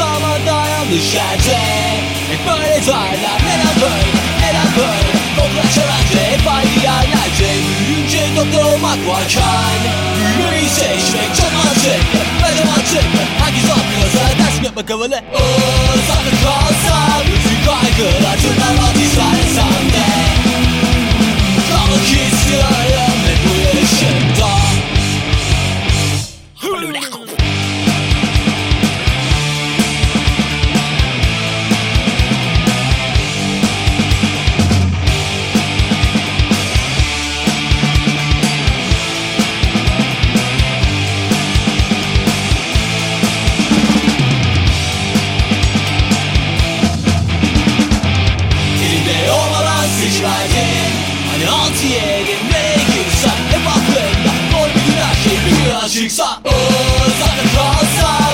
sağlam dayanmış yerde Hep böyle derler neden böyle neden böyle? Doktor çörekte hep aynı yerlerde Büyüyünce doktor olmak varken Büyümeyi seçmek çok mantıklı Ve de mantıklı Herkes anlıyor zaten ders yapmak havalı? Uzakta kalsam seç verdin Hani altı nereye girsen Hep bir gün her şey bir açıksa Ooo sakın